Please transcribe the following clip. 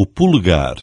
o pulgar.